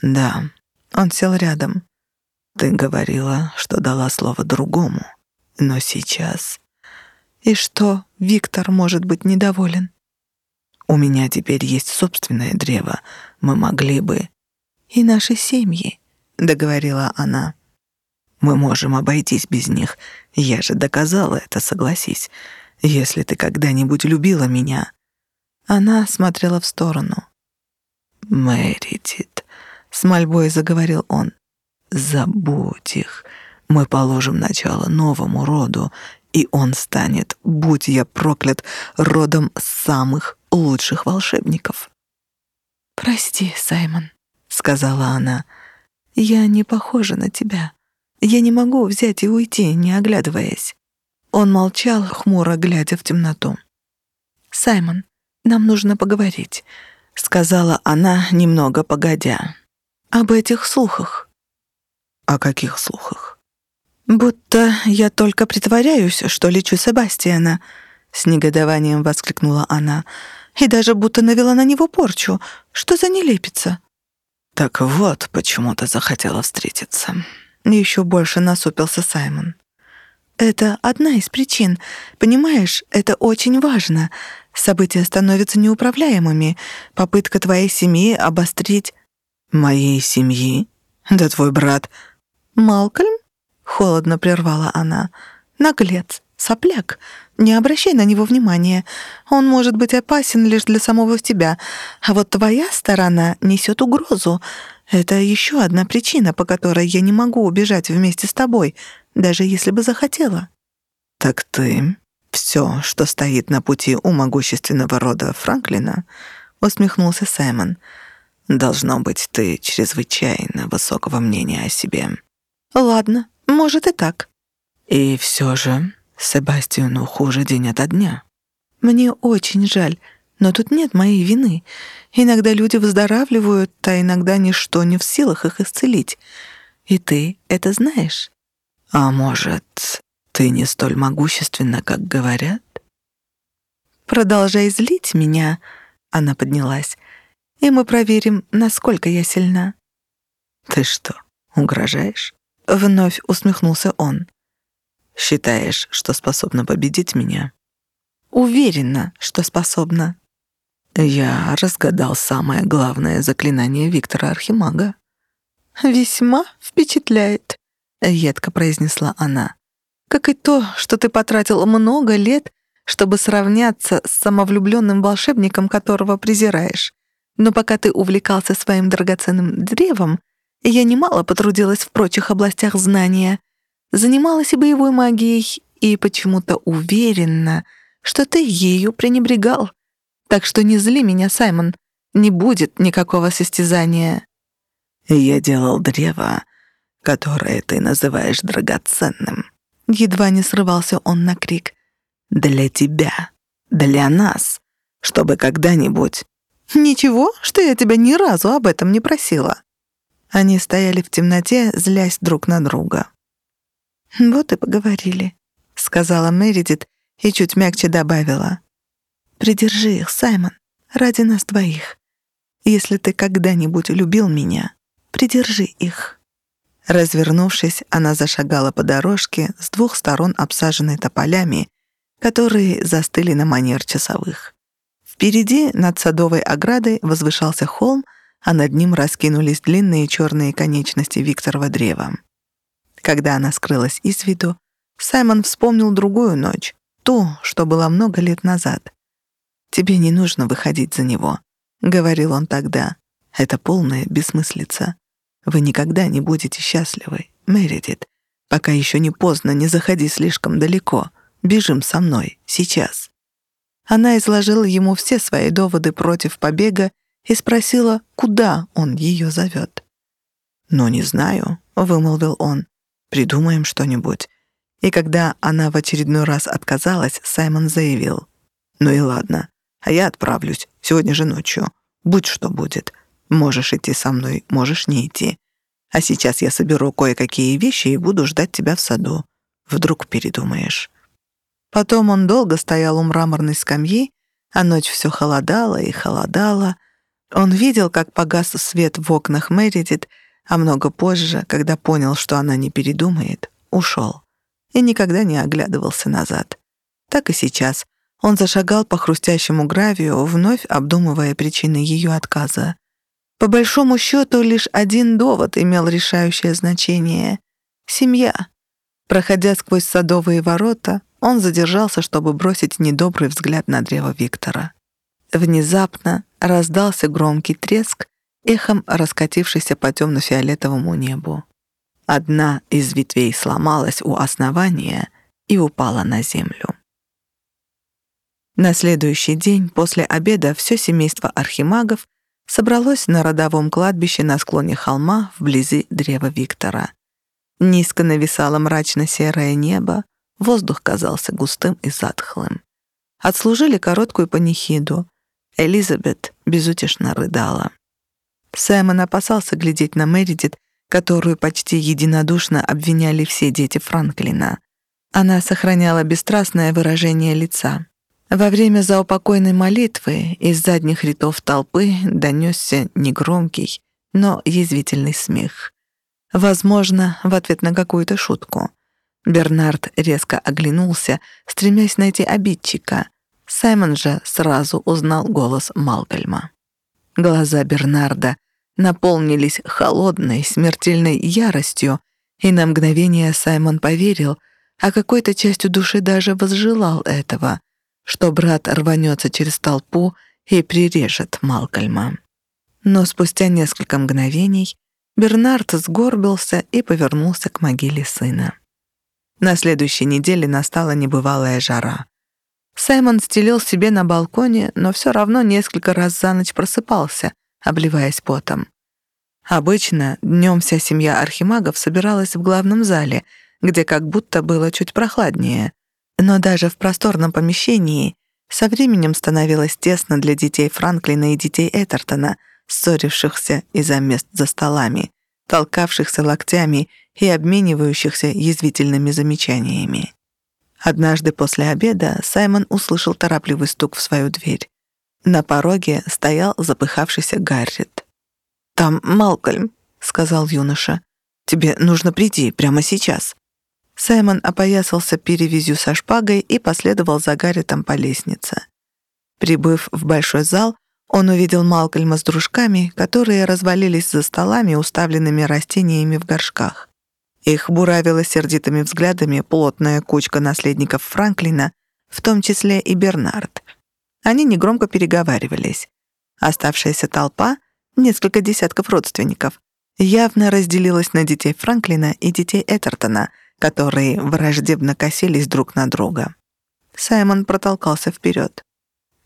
«Да». Он сел рядом. «Ты говорила, что дала слово другому. Но сейчас...» «И что, Виктор может быть недоволен?» «У меня теперь есть собственное древо. Мы могли бы...» «И наши семьи», — договорила она. Мы можем обойтись без них. Я же доказала это, согласись. Если ты когда-нибудь любила меня...» Она смотрела в сторону. «Мэридит, — с мольбой заговорил он. «Забудь их. Мы положим начало новому роду, и он станет, будь я проклят, родом самых лучших волшебников». «Прости, Саймон», — сказала она. «Я не похожа на тебя. Я не могу взять и уйти, не оглядываясь». Он молчал, хмуро глядя в темноту. «Саймон, нам нужно поговорить», — сказала она, немного погодя. «Об этих слухах». «О каких слухах?» «Будто я только притворяюсь, что лечу Себастьяна», — с негодованием воскликнула она. «И даже будто навела на него порчу. Что за нелепица?» «Так вот, почему ты захотела встретиться». Еще больше насупился Саймон. Это одна из причин. Понимаешь, это очень важно. События становятся неуправляемыми. Попытка твоей семьи обострить... Моей семьи? Да твой брат... Малкольм? Холодно прервала она. Наглец, сопляк. Не обращай на него внимания. Он может быть опасен лишь для самого тебя. А вот твоя сторона несет угрозу. Это еще одна причина, по которой я не могу убежать вместе с тобой, даже если бы захотела. Так ты все, что стоит на пути у могущественного рода Франклина, усмехнулся Саймон. Должно быть, ты чрезвычайно высокого мнения о себе. Ладно, может и так. И все же Себастьяну хуже день ото дня. Мне очень жаль, но тут нет моей вины. Иногда люди выздоравливают, а иногда ничто не в силах их исцелить. И ты это знаешь. А может, ты не столь могущественна, как говорят? Продолжай злить меня, она поднялась, и мы проверим, насколько я сильна. Ты что, угрожаешь? Вновь усмехнулся он. Считаешь, что способна победить меня? Уверена, что способна. Я разгадал самое главное заклинание Виктора Архимага. «Весьма впечатляет», — едко произнесла она. «Как и то, что ты потратил много лет, чтобы сравняться с самовлюбленным волшебником, которого презираешь. Но пока ты увлекался своим драгоценным древом, я немало потрудилась в прочих областях знания, занималась и боевой магией, и почему-то уверена, что ты ею пренебрегал. Так что не зли меня, Саймон. Не будет никакого состязания. Я делал древо, которое ты называешь драгоценным. Едва не срывался он на крик. Для тебя, для нас, чтобы когда-нибудь... Ничего, что я тебя ни разу об этом не просила. Они стояли в темноте, злясь друг на друга. «Вот и поговорили», — сказала Мередит и чуть мягче добавила. Придержи их, Саймон, ради нас двоих. Если ты когда-нибудь любил меня, придержи их». Развернувшись, она зашагала по дорожке с двух сторон обсаженной тополями, которые застыли на манер часовых. Впереди, над садовой оградой, возвышался холм, а над ним раскинулись длинные черные конечности Викторова древа. Когда она скрылась из виду, Саймон вспомнил другую ночь, ту, что была много лет назад. «Тебе не нужно выходить за него», — говорил он тогда. «Это полная бессмыслица. Вы никогда не будете счастливы, Мередит. Пока еще не поздно, не заходи слишком далеко. Бежим со мной, сейчас». Она изложила ему все свои доводы против побега и спросила, куда он ее зовет. «Ну, не знаю», — вымолвил он. «Придумаем что-нибудь». И когда она в очередной раз отказалась, Саймон заявил. «Ну и ладно, а я отправлюсь сегодня же ночью. Будь что будет. Можешь идти со мной, можешь не идти. А сейчас я соберу кое-какие вещи и буду ждать тебя в саду. Вдруг передумаешь». Потом он долго стоял у мраморной скамьи, а ночь все холодала и холодала. Он видел, как погас свет в окнах Мэридит, а много позже, когда понял, что она не передумает, ушел. И никогда не оглядывался назад. Так и сейчас — он зашагал по хрустящему гравию, вновь обдумывая причины ее отказа. По большому счету, лишь один довод имел решающее значение — семья. Проходя сквозь садовые ворота, он задержался, чтобы бросить недобрый взгляд на древо Виктора. Внезапно раздался громкий треск, эхом раскатившийся по темно-фиолетовому небу. Одна из ветвей сломалась у основания и упала на землю. На следующий день после обеда все семейство архимагов собралось на родовом кладбище на склоне холма вблизи древа Виктора. Низко нависало мрачно-серое небо, воздух казался густым и затхлым. Отслужили короткую панихиду. Элизабет безутешно рыдала. Саймон опасался глядеть на Мередит, которую почти единодушно обвиняли все дети Франклина. Она сохраняла бесстрастное выражение лица. Во время заупокойной молитвы из задних рядов толпы донесся негромкий, но язвительный смех. Возможно, в ответ на какую-то шутку. Бернард резко оглянулся, стремясь найти обидчика. Саймон же сразу узнал голос Малкольма. Глаза Бернарда наполнились холодной, смертельной яростью, и на мгновение Саймон поверил, а какой-то частью души даже возжелал этого что брат рванется через толпу и прирежет Малкольма. Но спустя несколько мгновений Бернард сгорбился и повернулся к могиле сына. На следующей неделе настала небывалая жара. Саймон стелил себе на балконе, но все равно несколько раз за ночь просыпался, обливаясь потом. Обычно днем вся семья архимагов собиралась в главном зале, где как будто было чуть прохладнее, но даже в просторном помещении со временем становилось тесно для детей Франклина и детей Этертона, ссорившихся из-за мест за столами, толкавшихся локтями и обменивающихся язвительными замечаниями. Однажды после обеда Саймон услышал торопливый стук в свою дверь. На пороге стоял запыхавшийся Гаррит. «Там Малкольм», — сказал юноша. «Тебе нужно прийти прямо сейчас». Саймон опоясался перевязью со шпагой и последовал за Гарритом по лестнице. Прибыв в большой зал, он увидел Малкольма с дружками, которые развалились за столами, уставленными растениями в горшках. Их буравила сердитыми взглядами плотная кучка наследников Франклина, в том числе и Бернард. Они негромко переговаривались. Оставшаяся толпа, несколько десятков родственников, явно разделилась на детей Франклина и детей Этертона — которые враждебно косились друг на друга. Саймон протолкался вперед.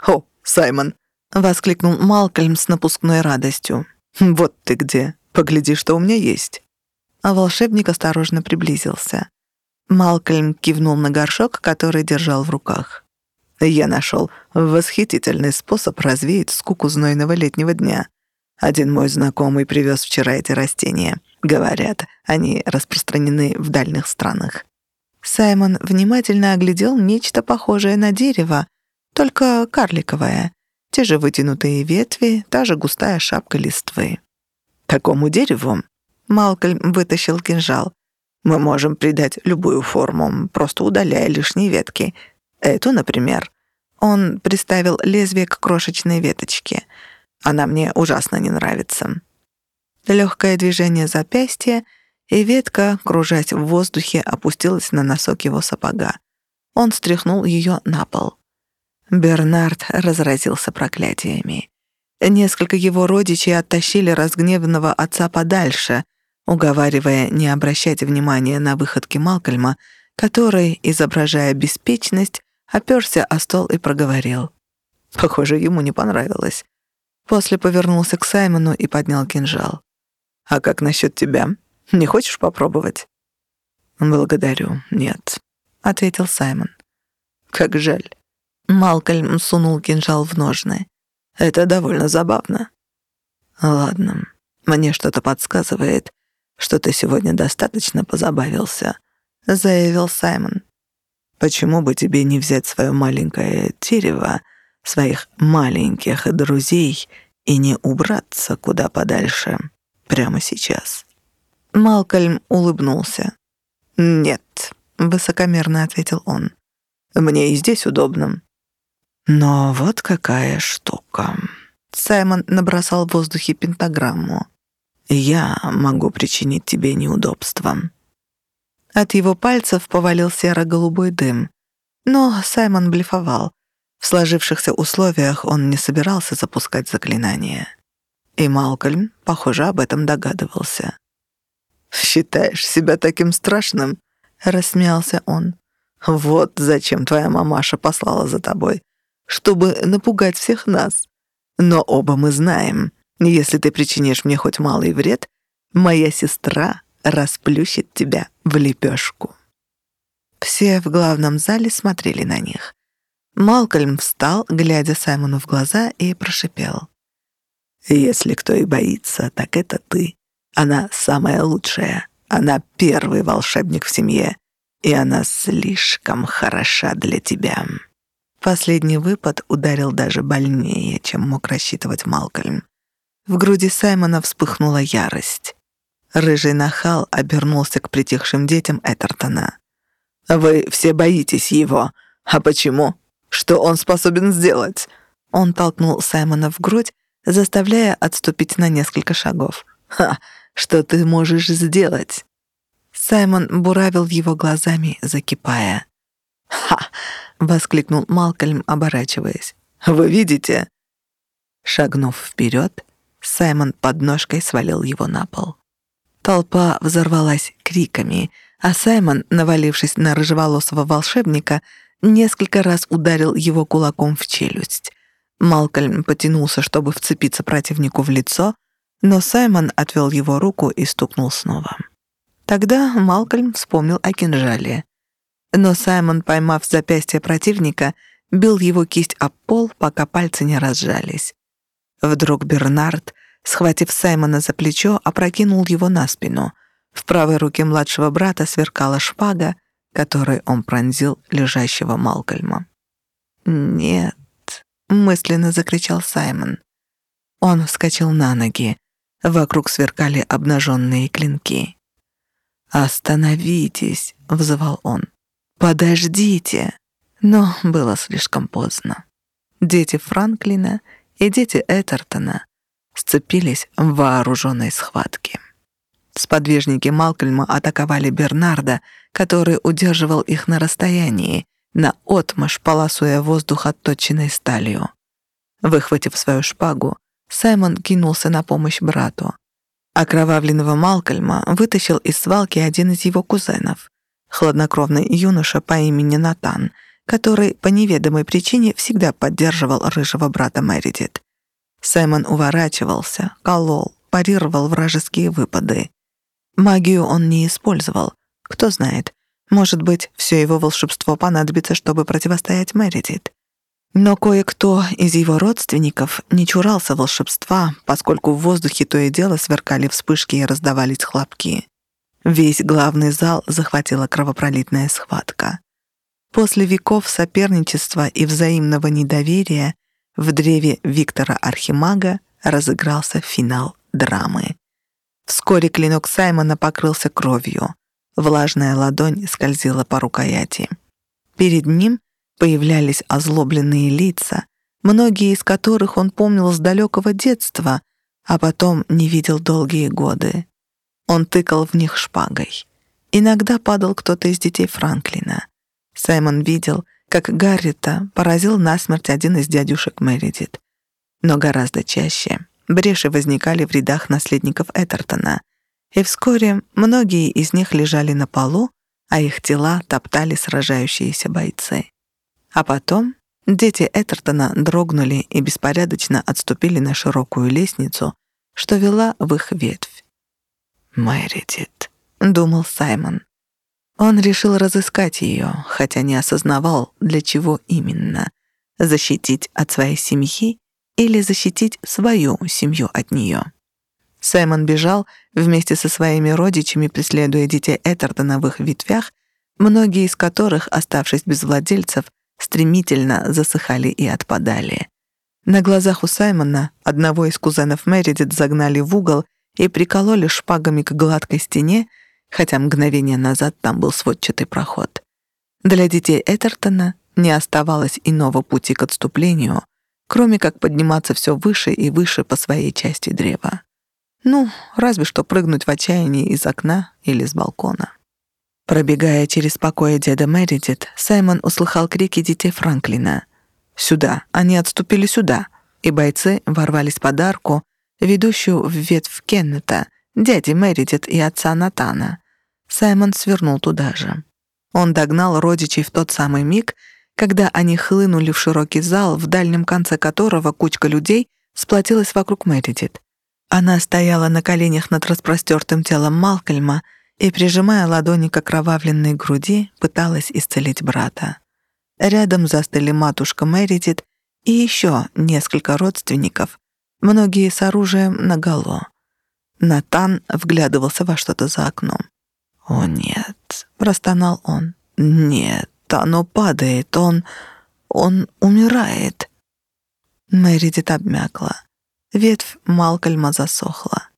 «О, Саймон!» — воскликнул Малкольм с напускной радостью. «Вот ты где! Погляди, что у меня есть!» А волшебник осторожно приблизился. Малкольм кивнул на горшок, который держал в руках. «Я нашел восхитительный способ развеять скуку знойного летнего дня. Один мой знакомый привез вчера эти растения. Говорят, они распространены в дальних странах. Саймон внимательно оглядел нечто похожее на дерево, только карликовое. Те же вытянутые ветви, та же густая шапка листвы. Такому дереву Малкольм вытащил кинжал. Мы можем придать любую форму, просто удаляя лишние ветки. Эту, например. Он приставил лезвие к крошечной веточке. Она мне ужасно не нравится. Легкое движение запястья, и ветка, кружась в воздухе, опустилась на носок его сапога. Он стряхнул ее на пол. Бернард разразился проклятиями. Несколько его родичей оттащили разгневанного отца подальше, уговаривая не обращать внимания на выходки Малкольма, который, изображая беспечность, оперся о стол и проговорил. Похоже, ему не понравилось. После повернулся к Саймону и поднял кинжал. А как насчет тебя? Не хочешь попробовать? Благодарю, нет, ответил Саймон. Как жаль. Малкольм сунул кинжал в ножны. Это довольно забавно. Ладно, мне что-то подсказывает, что ты сегодня достаточно позабавился, заявил Саймон. Почему бы тебе не взять свое маленькое дерево, своих маленьких друзей и не убраться куда подальше? прямо сейчас». Малкольм улыбнулся. «Нет», — высокомерно ответил он. «Мне и здесь удобно». «Но вот какая штука». Саймон набросал в воздухе пентаграмму. «Я могу причинить тебе неудобства». От его пальцев повалил серо-голубой дым. Но Саймон блефовал. В сложившихся условиях он не собирался запускать заклинания. И Малкольм, похоже, об этом догадывался. «Считаешь себя таким страшным?» — рассмеялся он. «Вот зачем твоя мамаша послала за тобой, чтобы напугать всех нас. Но оба мы знаем, если ты причинишь мне хоть малый вред, моя сестра расплющит тебя в лепешку». Все в главном зале смотрели на них. Малкольм встал, глядя Саймону в глаза, и прошипел. «Если кто и боится, так это ты. Она самая лучшая. Она первый волшебник в семье. И она слишком хороша для тебя». Последний выпад ударил даже больнее, чем мог рассчитывать Малкольм. В груди Саймона вспыхнула ярость. Рыжий нахал обернулся к притихшим детям Этертона. «Вы все боитесь его. А почему? Что он способен сделать?» Он толкнул Саймона в грудь, заставляя отступить на несколько шагов. «Ха! Что ты можешь сделать?» Саймон буравил его глазами, закипая. «Ха!» — воскликнул Малкольм, оборачиваясь. «Вы видите?» Шагнув вперед, Саймон под ножкой свалил его на пол. Толпа взорвалась криками, а Саймон, навалившись на рыжеволосого волшебника, несколько раз ударил его кулаком в челюсть. Малкольм потянулся, чтобы вцепиться противнику в лицо, но Саймон отвел его руку и стукнул снова. Тогда Малкольм вспомнил о кинжале. Но Саймон, поймав запястье противника, бил его кисть об пол, пока пальцы не разжались. Вдруг Бернард, схватив Саймона за плечо, опрокинул его на спину. В правой руке младшего брата сверкала шпага, которой он пронзил лежащего Малкольма. «Нет», — мысленно закричал Саймон. Он вскочил на ноги. Вокруг сверкали обнаженные клинки. «Остановитесь!» — взывал он. «Подождите!» Но было слишком поздно. Дети Франклина и дети Этертона сцепились в вооруженной схватке. Сподвижники Малкольма атаковали Бернарда, который удерживал их на расстоянии, на отмашь полосуя воздух отточенной сталью. Выхватив свою шпагу, Саймон кинулся на помощь брату. Окровавленного Малкольма вытащил из свалки один из его кузенов, хладнокровный юноша по имени Натан, который по неведомой причине всегда поддерживал рыжего брата Мэридит. Саймон уворачивался, колол, парировал вражеские выпады. Магию он не использовал. Кто знает, может быть, все его волшебство понадобится, чтобы противостоять Мэридит. Но кое-кто из его родственников не чурался волшебства, поскольку в воздухе то и дело сверкали вспышки и раздавались хлопки. Весь главный зал захватила кровопролитная схватка. После веков соперничества и взаимного недоверия в древе Виктора Архимага разыгрался финал драмы. Вскоре клинок Саймона покрылся кровью. Влажная ладонь скользила по рукояти. Перед ним появлялись озлобленные лица, многие из которых он помнил с далекого детства, а потом не видел долгие годы. Он тыкал в них шпагой. Иногда падал кто-то из детей Франклина. Саймон видел, как Гаррита поразил насмерть один из дядюшек Мередит. Но гораздо чаще бреши возникали в рядах наследников Этертона, и вскоре многие из них лежали на полу, а их тела топтали сражающиеся бойцы. А потом дети Этертона дрогнули и беспорядочно отступили на широкую лестницу, что вела в их ветвь. «Мэридит», — думал Саймон. Он решил разыскать ее, хотя не осознавал, для чего именно — защитить от своей семьи или защитить свою семью от нее. Саймон бежал вместе со своими родичами, преследуя детей Этертона в их ветвях, многие из которых, оставшись без владельцев, стремительно засыхали и отпадали. На глазах у Саймона одного из кузенов Мередит загнали в угол и прикололи шпагами к гладкой стене, хотя мгновение назад там был сводчатый проход. Для детей Этертона не оставалось иного пути к отступлению, кроме как подниматься все выше и выше по своей части древа. Ну, разве что прыгнуть в отчаянии из окна или с балкона. Пробегая через покои деда Мэридит, Саймон услыхал крики детей Франклина. «Сюда! Они отступили сюда!» И бойцы ворвались под арку, ведущую в ветвь Кеннета, дяди Мэридит и отца Натана. Саймон свернул туда же. Он догнал родичей в тот самый миг, когда они хлынули в широкий зал, в дальнем конце которого кучка людей сплотилась вокруг Мэридит. Она стояла на коленях над распростертым телом Малкольма и, прижимая ладони к окровавленной груди, пыталась исцелить брата. Рядом застыли матушка Мэридит и еще несколько родственников, многие с оружием наголо. Натан вглядывался во что-то за окном. «О, нет!» — простонал он. «Нет, оно падает, он... он умирает!» Мэридит обмякла. Ветвь Малкольма засохла.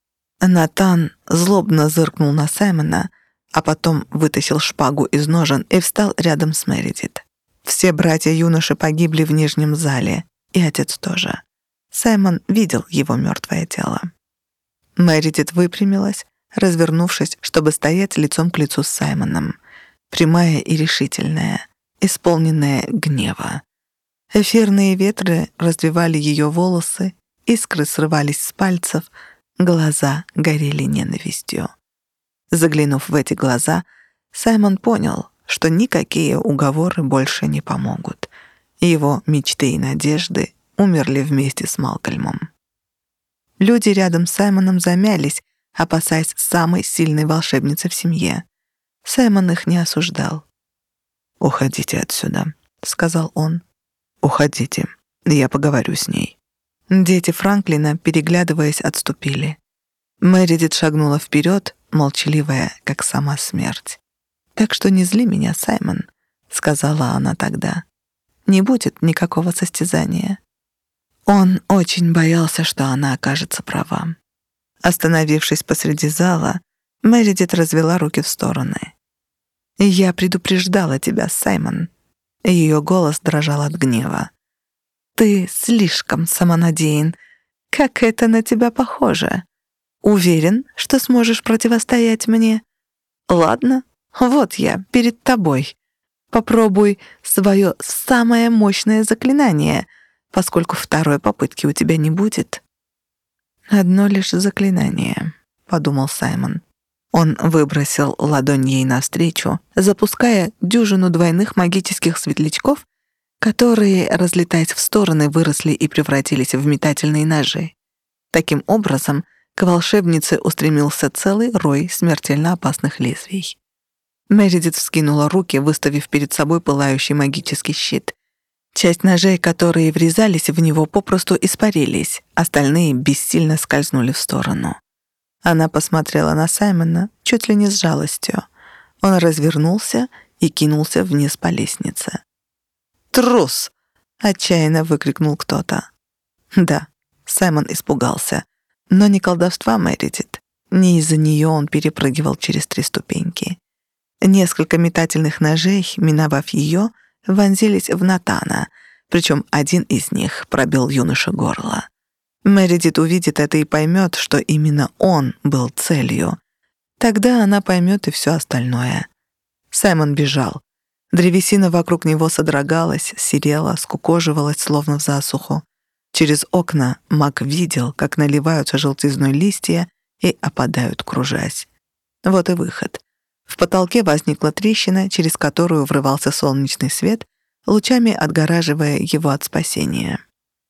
Натан злобно зыркнул на Саймона, а потом вытащил шпагу из ножен и встал рядом с Мэридит. Все братья-юноши погибли в нижнем зале, и отец тоже. Саймон видел его мертвое тело. Мэридит выпрямилась, развернувшись, чтобы стоять лицом к лицу с Саймоном. Прямая и решительная, исполненная гнева. Эфирные ветры развивали ее волосы, искры срывались с пальцев, глаза горели ненавистью. Заглянув в эти глаза, Саймон понял, что никакие уговоры больше не помогут. Его мечты и надежды умерли вместе с Малкольмом. Люди рядом с Саймоном замялись, опасаясь самой сильной волшебницы в семье. Саймон их не осуждал. «Уходите отсюда», — сказал он. «Уходите, я поговорю с ней». Дети Франклина, переглядываясь, отступили. Мэридит шагнула вперед, молчаливая, как сама смерть. «Так что не зли меня, Саймон», — сказала она тогда. «Не будет никакого состязания. Он очень боялся, что она окажется права. Остановившись посреди зала, Мэридит развела руки в стороны. «Я предупреждала тебя, Саймон». Ее голос дрожал от гнева. «Ты слишком самонадеян. Как это на тебя похоже? Уверен, что сможешь противостоять мне? Ладно, вот я, перед тобой. Попробуй свое самое мощное заклинание — поскольку второй попытки у тебя не будет. «Одно лишь заклинание», — подумал Саймон. Он выбросил ладонь ей навстречу, запуская дюжину двойных магических светлячков, которые, разлетаясь в стороны, выросли и превратились в метательные ножи. Таким образом, к волшебнице устремился целый рой смертельно опасных лезвий. Мередит вскинула руки, выставив перед собой пылающий магический щит. Часть ножей, которые врезались в него, попросту испарились, остальные бессильно скользнули в сторону. Она посмотрела на Саймона чуть ли не с жалостью. Он развернулся и кинулся вниз по лестнице. «Трус!» — отчаянно выкрикнул кто-то. Да, Саймон испугался. Но не колдовства Мэридит. Не из-за нее он перепрыгивал через три ступеньки. Несколько метательных ножей, миновав ее, — вонзились в Натана, причем один из них пробил юноше горло. Мередит увидит это и поймет, что именно он был целью. Тогда она поймет и все остальное. Саймон бежал. Древесина вокруг него содрогалась, серела, скукоживалась, словно в засуху. Через окна Мак видел, как наливаются желтизной листья и опадают, кружась. Вот и выход. В потолке возникла трещина, через которую врывался солнечный свет, лучами отгораживая его от спасения.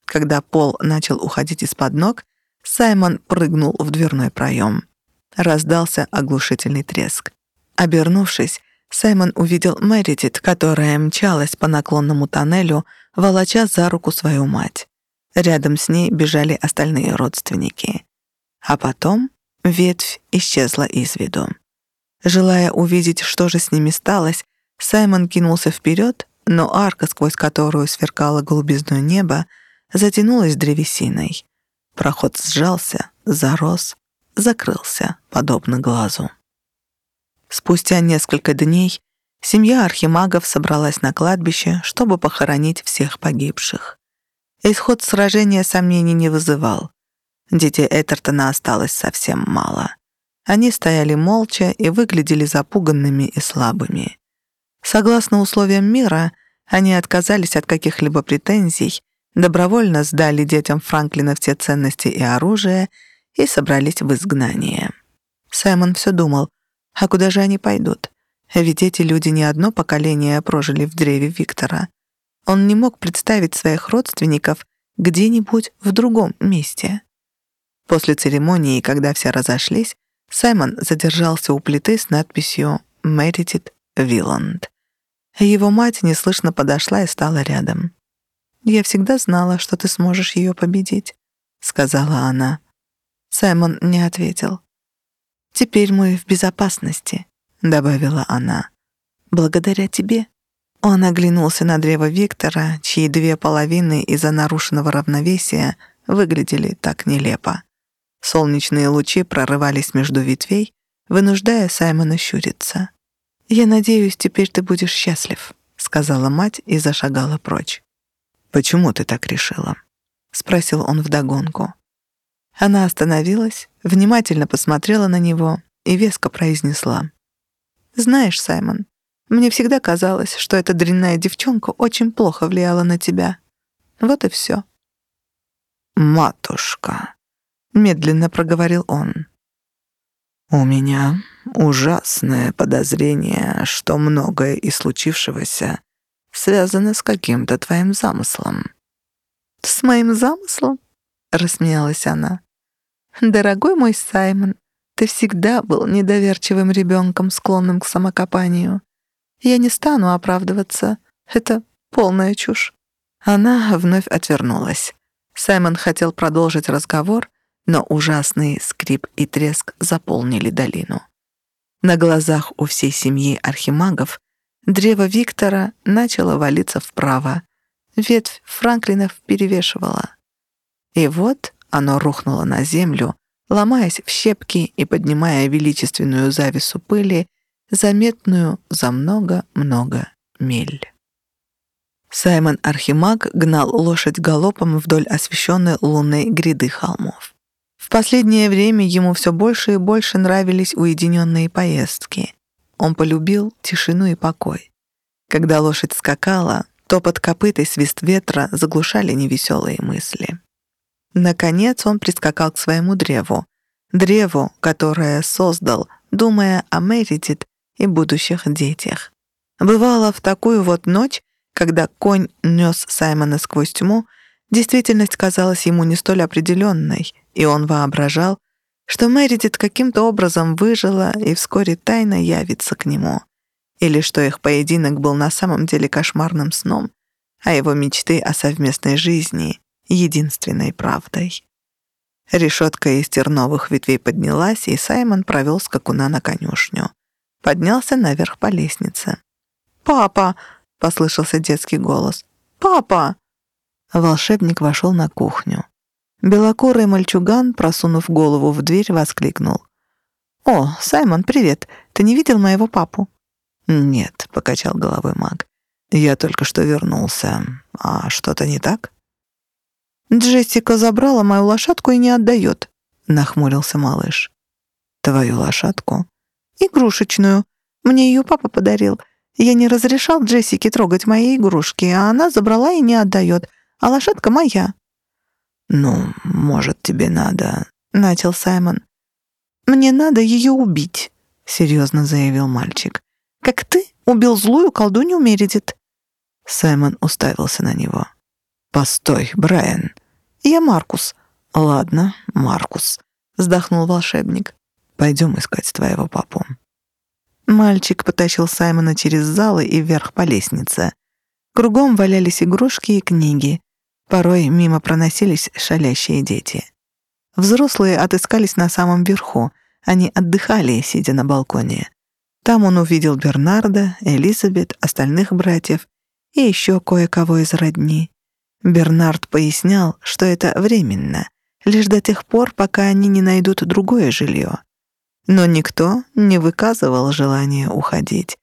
Когда пол начал уходить из-под ног, Саймон прыгнул в дверной проем. Раздался оглушительный треск. Обернувшись, Саймон увидел Мэридит, которая мчалась по наклонному тоннелю, волоча за руку свою мать. Рядом с ней бежали остальные родственники. А потом ветвь исчезла из виду. Желая увидеть, что же с ними сталось, Саймон кинулся вперед, но арка, сквозь которую сверкало голубизное небо, затянулась древесиной. Проход сжался, зарос, закрылся, подобно глазу. Спустя несколько дней семья архимагов собралась на кладбище, чтобы похоронить всех погибших. Исход сражения сомнений не вызывал. Детей Этертона осталось совсем мало. Они стояли молча и выглядели запуганными и слабыми. Согласно условиям мира, они отказались от каких-либо претензий, добровольно сдали детям Франклина все ценности и оружие и собрались в изгнание. Саймон все думал, а куда же они пойдут? Ведь эти люди не одно поколение прожили в древе Виктора. Он не мог представить своих родственников где-нибудь в другом месте. После церемонии, когда все разошлись, Саймон задержался у плиты с надписью «Мэритит Виланд». Его мать неслышно подошла и стала рядом. «Я всегда знала, что ты сможешь ее победить», — сказала она. Саймон не ответил. «Теперь мы в безопасности», — добавила она. «Благодаря тебе». Он оглянулся на древо Виктора, чьи две половины из-за нарушенного равновесия выглядели так нелепо. Солнечные лучи прорывались между ветвей, вынуждая Саймона щуриться. «Я надеюсь, теперь ты будешь счастлив», — сказала мать и зашагала прочь. «Почему ты так решила?» — спросил он вдогонку. Она остановилась, внимательно посмотрела на него и веско произнесла. «Знаешь, Саймон, мне всегда казалось, что эта дрянная девчонка очень плохо влияла на тебя. Вот и все». «Матушка», — медленно проговорил он. «У меня ужасное подозрение, что многое из случившегося связано с каким-то твоим замыслом». «С моим замыслом?» — рассмеялась она. «Дорогой мой Саймон, ты всегда был недоверчивым ребенком, склонным к самокопанию. Я не стану оправдываться. Это полная чушь». Она вновь отвернулась. Саймон хотел продолжить разговор, но ужасный скрип и треск заполнили долину. На глазах у всей семьи архимагов древо Виктора начало валиться вправо. Ветвь Франклинов перевешивала. И вот оно рухнуло на землю, ломаясь в щепки и поднимая величественную завесу пыли, заметную за много-много миль. Саймон Архимаг гнал лошадь галопом вдоль освещенной лунной гряды холмов. Последнее время ему все больше и больше нравились уединенные поездки. Он полюбил тишину и покой. Когда лошадь скакала, топот копыт и свист ветра заглушали невеселые мысли. Наконец он прискакал к своему древу, древу, которое создал, думая о Мередит и будущих детях. Бывало, в такую вот ночь, когда конь нес Саймона сквозь тьму, действительность казалась ему не столь определенной, и он воображал, что Мередит каким-то образом выжила и вскоре тайно явится к нему, или что их поединок был на самом деле кошмарным сном, а его мечты о совместной жизни — единственной правдой. Решетка из терновых ветвей поднялась, и Саймон провел скакуна на конюшню. Поднялся наверх по лестнице. «Папа!» — послышался детский голос. «Папа!» Волшебник вошел на кухню. Белокурый мальчуган, просунув голову в дверь, воскликнул. «О, Саймон, привет! Ты не видел моего папу?» «Нет», — покачал головой маг. «Я только что вернулся. А что-то не так?» «Джессика забрала мою лошадку и не отдает», — нахмурился малыш. «Твою лошадку?» «Игрушечную. Мне ее папа подарил. Я не разрешал Джессике трогать мои игрушки, а она забрала и не отдает, а лошадка моя». «Ну, может, тебе надо...» — начал Саймон. «Мне надо ее убить», — серьезно заявил мальчик. «Как ты убил злую колдунью Мередит». Саймон уставился на него. «Постой, Брайан». «Я Маркус». «Ладно, Маркус», — вздохнул волшебник. «Пойдем искать твоего папу». Мальчик потащил Саймона через залы и вверх по лестнице. Кругом валялись игрушки и книги. Порой мимо проносились шалящие дети. Взрослые отыскались на самом верху. Они отдыхали, сидя на балконе. Там он увидел Бернарда, Элизабет, остальных братьев и еще кое-кого из родни. Бернард пояснял, что это временно, лишь до тех пор, пока они не найдут другое жилье. Но никто не выказывал желания уходить,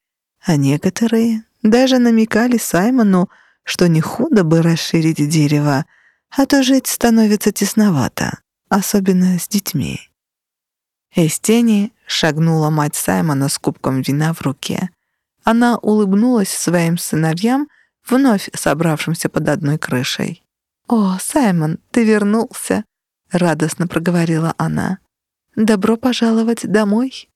а некоторые даже намекали Саймону, что не худо бы расширить дерево, а то жить становится тесновато, особенно с детьми. Из тени шагнула мать Саймона с кубком вина в руке. Она улыбнулась своим сыновьям, вновь собравшимся под одной крышей. «О, Саймон, ты вернулся!» — радостно проговорила она. «Добро пожаловать домой!»